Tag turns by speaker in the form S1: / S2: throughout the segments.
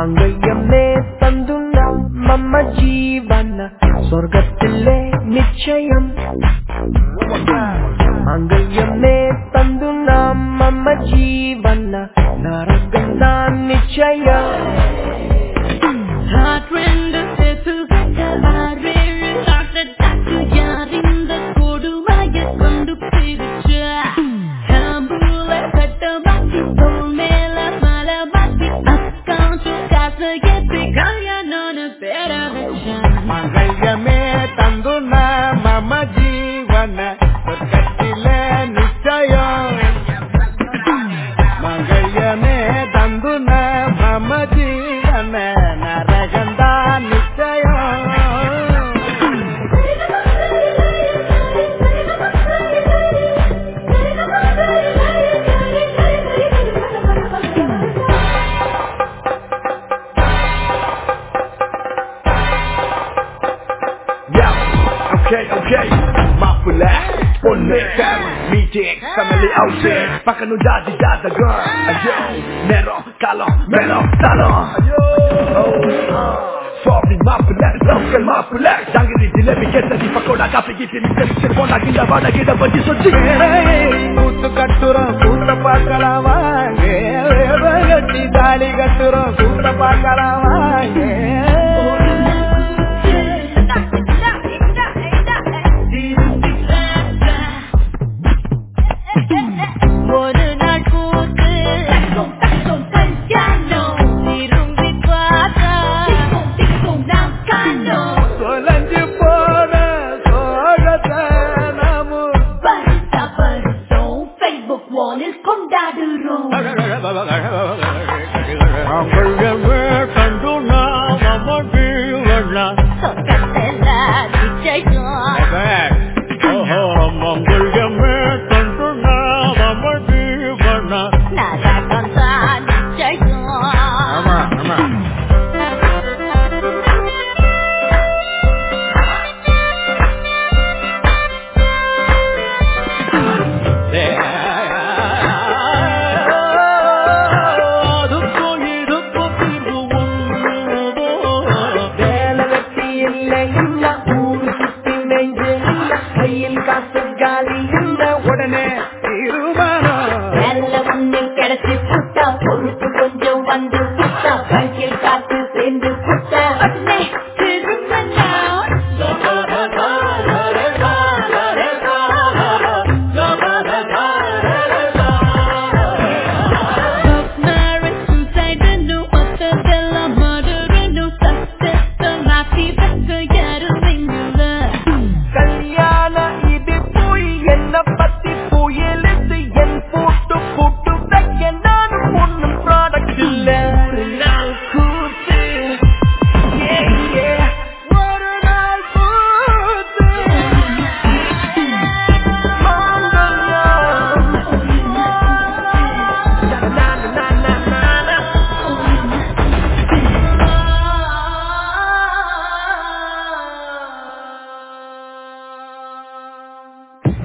S1: മംഗല്യമേ തന്തുന്ന മമ്മ ജീവന സ്വർഗത്തിലെ നിശ്ചയം മംഗല്യമേ തന്തുന്ന മമ്മ ജീവന
S2: outing. Pakan jadi dada girl. Ayo, nero, kalo, mero, talo. Ayo, oh, Sorry, mapula, local mapula. Jangan di jilebi kita di pakoda kafe gitu ni terus pona kita pada kita bagi sochi.
S1: கூத்து கட்டுறோம் கூத்த பார்க்கலாம் வாங்க கட்டி தாலி கட்டுறோம் கூத்த பார்க்கலாம்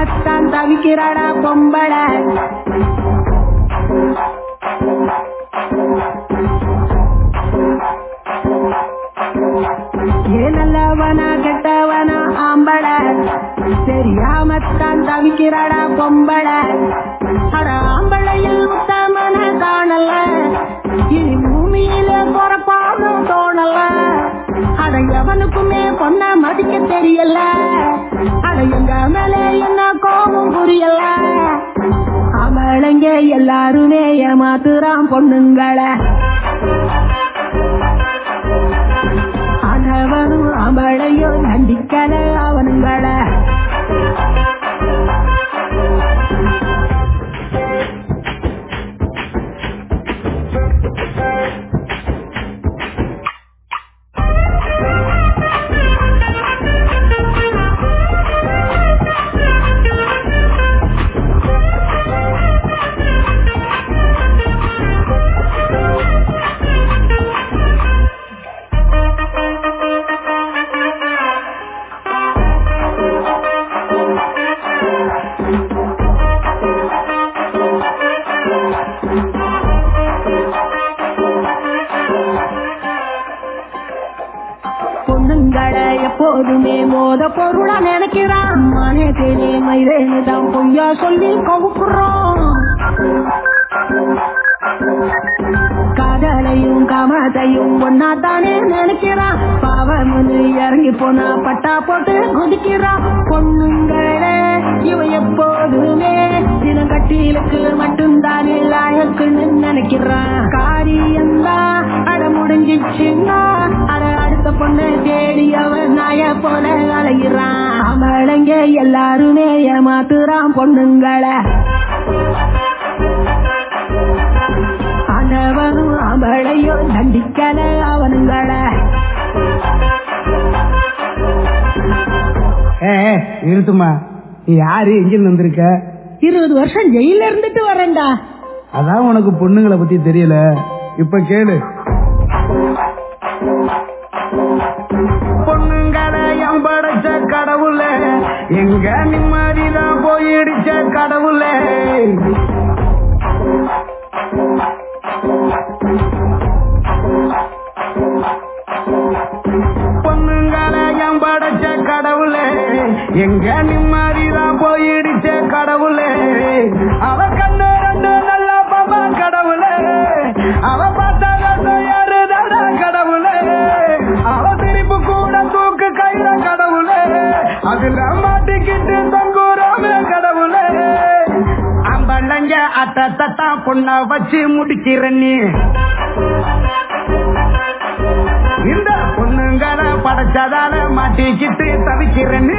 S3: தெரியாமத்தான் தவிக்கிறாடா பொம்பள. ஏ நல்லவனா கெட்டவனா ஆம்பள. தெரியாமத்தான் தவிக்கிறாடா பொம்பள. அட ஆம்பளையில் உத்தமன காணல. இனி பூமியில பொறப்பானும் அட எவனுக்குமே பொண்ண மதிக்க தெரியல. அட எங்க மேல என்ன கோபம் புரியல. அவளைங்க எல்லாருமே ஏமாத்துறான் பொண்ணுங்களை. அவனும் அவளையும் நண்டிக்கல அவனுங்கள. பொய்யா சொல்லி கவுக்குறோம் காதலையும் காமத்தையும் ஒன்னா தானே நினைக்கிறான் பாவம்னு இறங்கி போனா பட்டா போட்டு குதிக்கிறான் பொண்ணுங்களே இவ எப்போதுமே தினம் கட்டிலுக்கு மட்டும்தானே லாயக்குன்னு நினைக்கிறான் காரியந்தா அட முடிஞ்சிச்சுன்னா அட அடுத்த பொண்ணு தேடி அவன் நாய போல அலைகிறான் அவளைங்க எல்லாருமே ஏமாத்துறான் பொண்ணுங்களை. ஆனவனும் அவளையோ தண்டிக்கல அவனுங்கள.
S4: ஏ நிறுத்துமா நீ யாரு? எங்கிருந்து வந்திருக்க?
S3: இருபது வருஷம் ஜெயில இருந்துட்டு வரேன்டா.
S4: அதான் உனக்கு பொண்ணுங்களை பத்தி தெரியல. இப்ப கேளு. எங்க நிம்மதிதான் போயிடுச்ச கடவுள. பொண்ணுங்களை படைச்ச கடவுளே? எங்க நிம்மதிதான் போயிடுச்ச கடவுளே. அவ பொண்ணா வச்சு முடிக்கிற நீ இந்த பொண்ணுங்களை படைச்சதால மாட்டிக்கிட்டு தவிக்கிறேன்னு.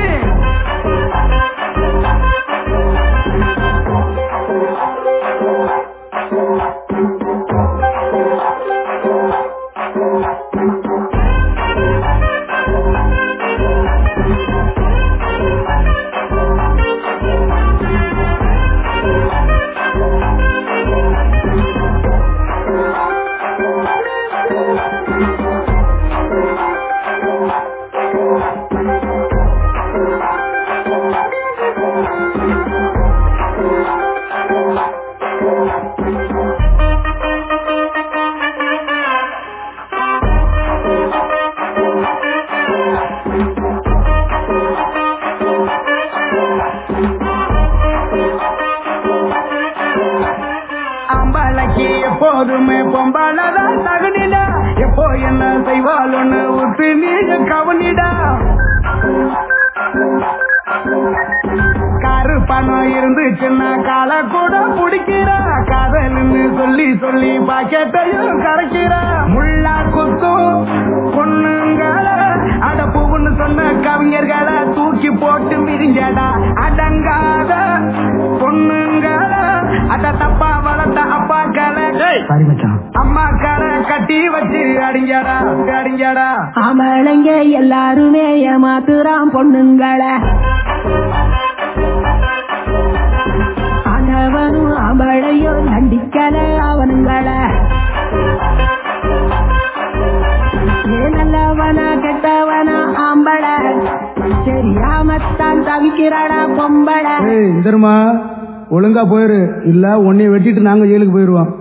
S3: அடிச்சு எல்லாருமே ஏமாத்துறாம் பொண்ணுங்களை. அவனும் அவளையோ கண்டிக்கல அவனுங்களை. நல்லவனா கெட்டவனா ஆம்பள. சரியாமத்தான் தவிக்கிறாடா பொம்பளை.
S5: தெரியுமா ஒழுங்கா போயிரு. இல்ல உன்னை வெட்டிட்டு நாங்க ஜெயிலுக்கு போயிருவோம்.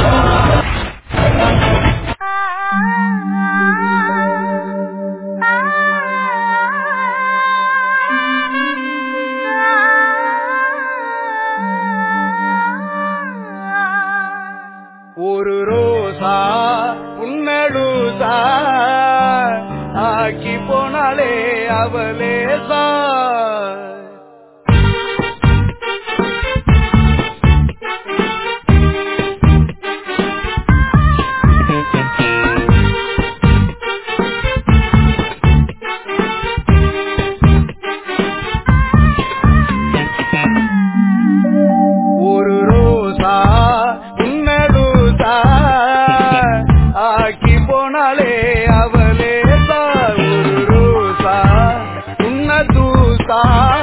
S4: star.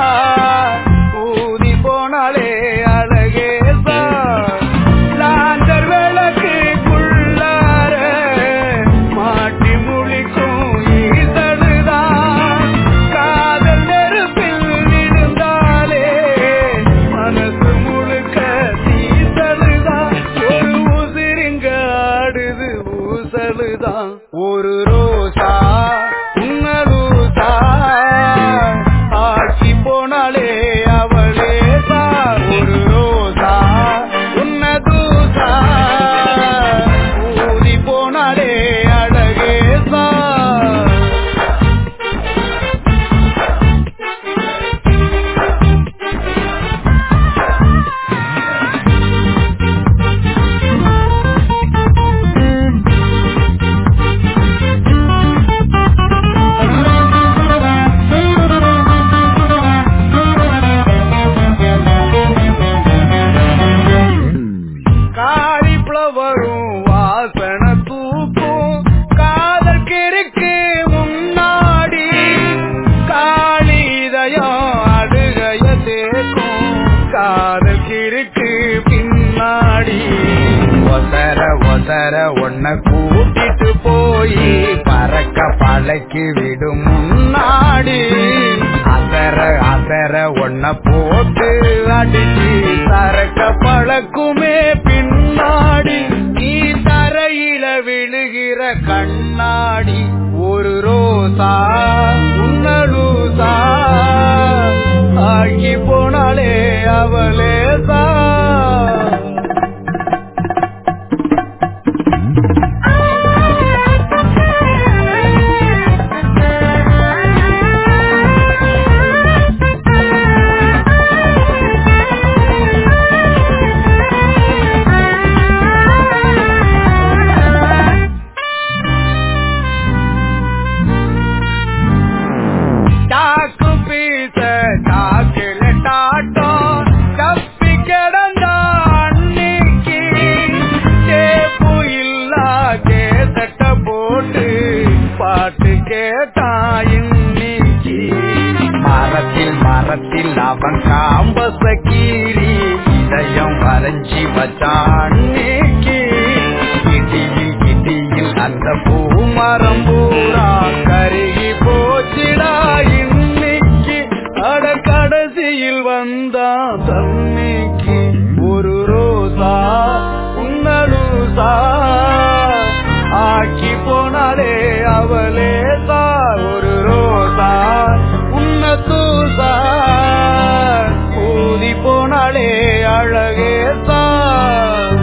S4: அழகே தான்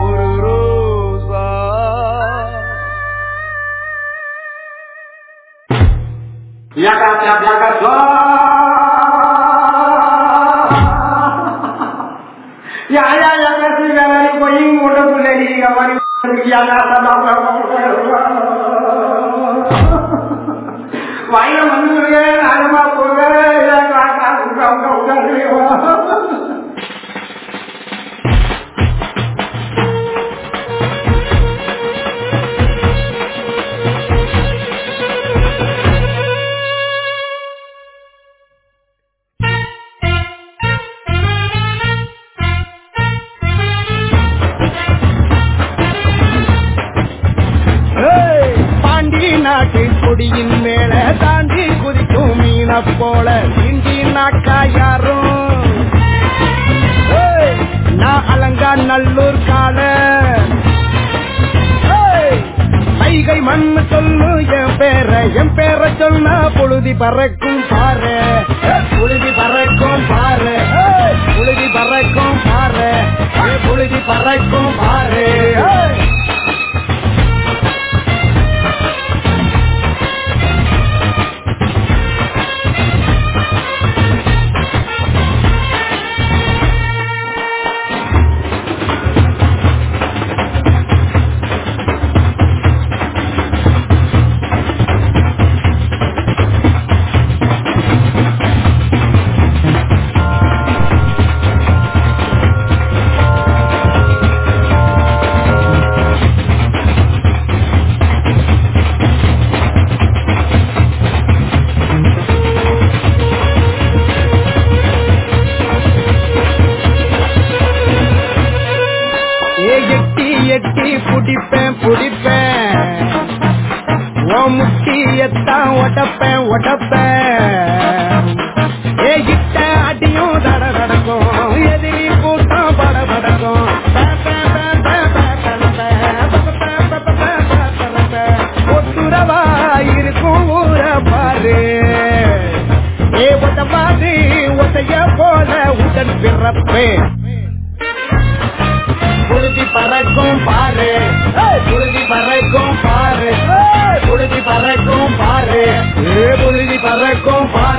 S4: ஒரு ரோசா यहाँ से आप जाकर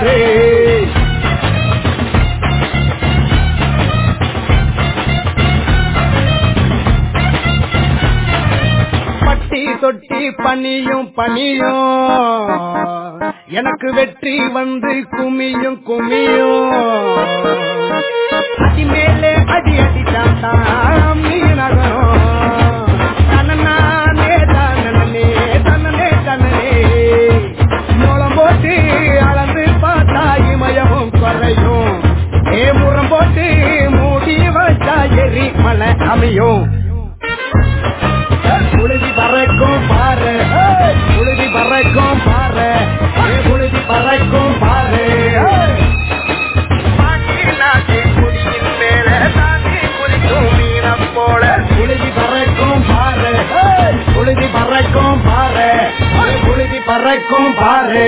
S4: இருக்கிறாரே பட்டி தொட்டி பனியும் பனியும் எனக்கு வெற்றி வந்து குமியும் குமியும். அடி மேலே அடி அடி தாத்தா மீனகம். நானே வரையும். ஏபுறம் போட்டு மூடி வச்சா எரி மலை அமையும். புழுதி பறக்கும் பாரு புழுதி பறக்கும் பாரு புழுதி பறக்கும் பாரு புழுதி பறக்கும் பாரு புழுதி பறக்கும் பாரு புழுதி பறக்கும் பாரு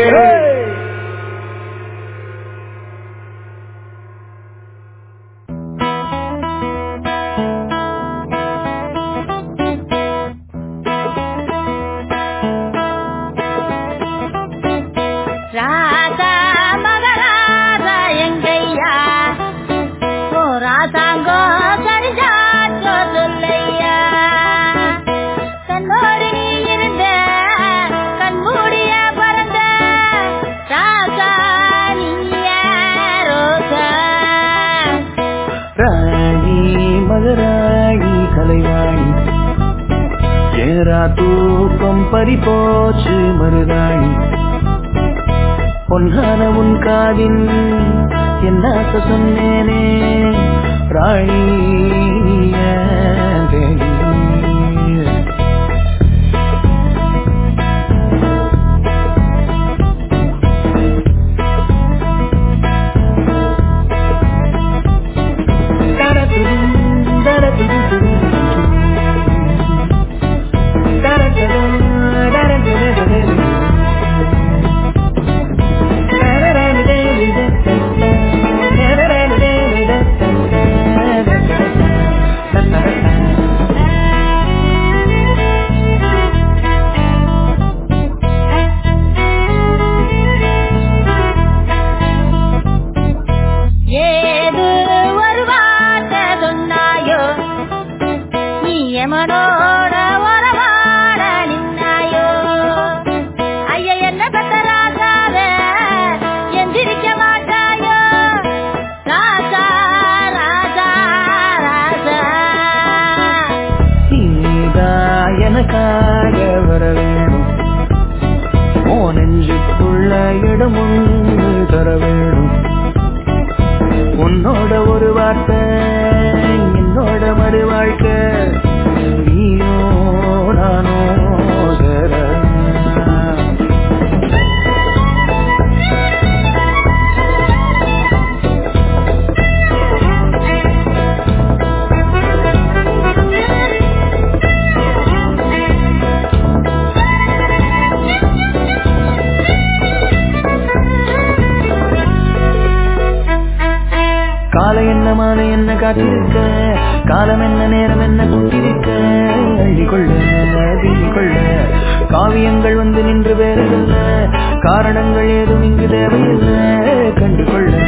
S6: சங்கான உன் காதில். என்ன சொன்னேனே ராணி.
S7: காரியங்கள் வந்து நின்று வேறல்ல காரணங்கள் ஏதும் இங்கு தேவையில்லை. கண்டுகொள்ள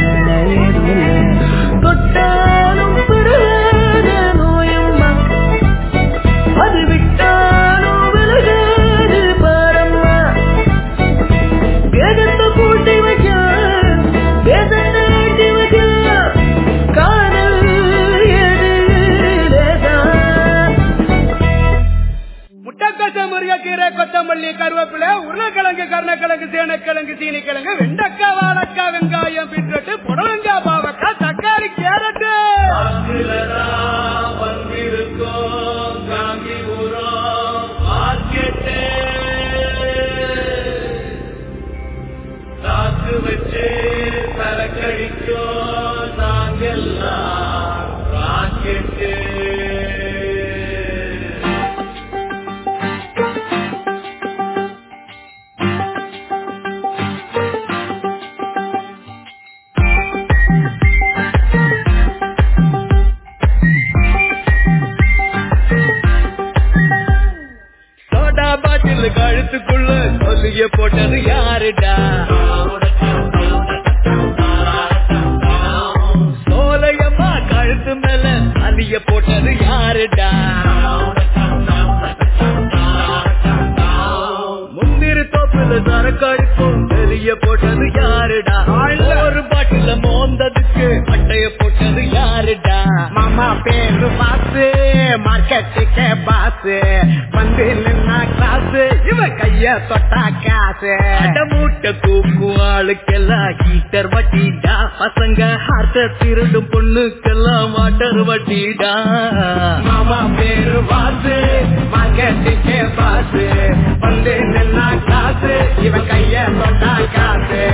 S6: ஆளுக்கெல்லாம் ஹீட்டர் வட்டிடா. பசங்க ஹார்ட்ட திருடும் பொண்ணுக்கெல்லாம் வாட்டர் வட்டிடா.
S4: மாமா பேரு பாசு மார்க்கெட்டுக்கு பாசு. வந்து நின்னா கிளாஸ் இவ கைய தொட்டா காசு.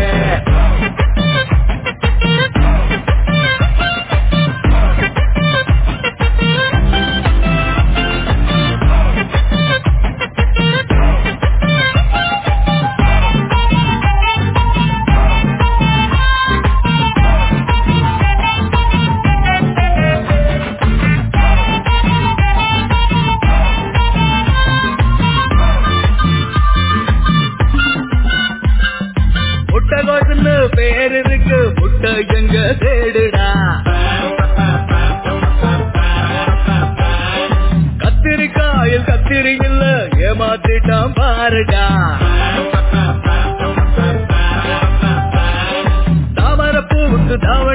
S6: ஏமாத்திட்டான் பாருடா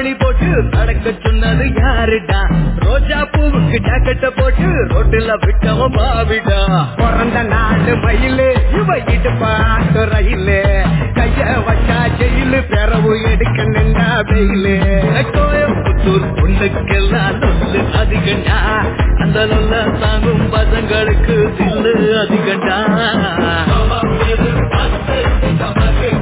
S6: தாவணி போட்டு நடக்க சொன்னது யாருடா? ரோஜா பூவுக்கு ஜாக்கெட்ட போட்டு ரோட்டுல விட்டவன் பாவிடா.
S4: பிறந்த நாடு மயிலு இவ பாட்டு ரயிலு. கைய வச்சா ஜெயிலு பெறவு எடுக்க நின்னா வெயிலு.
S6: கோயம்புத்தூர் பொண்ணுக்கெல்லாம் நொல்லு அதிகண்டா. அந்த நல்ல தாங்கும் பசங்களுக்கு சில்லு அதிகண்டா.
S8: Thank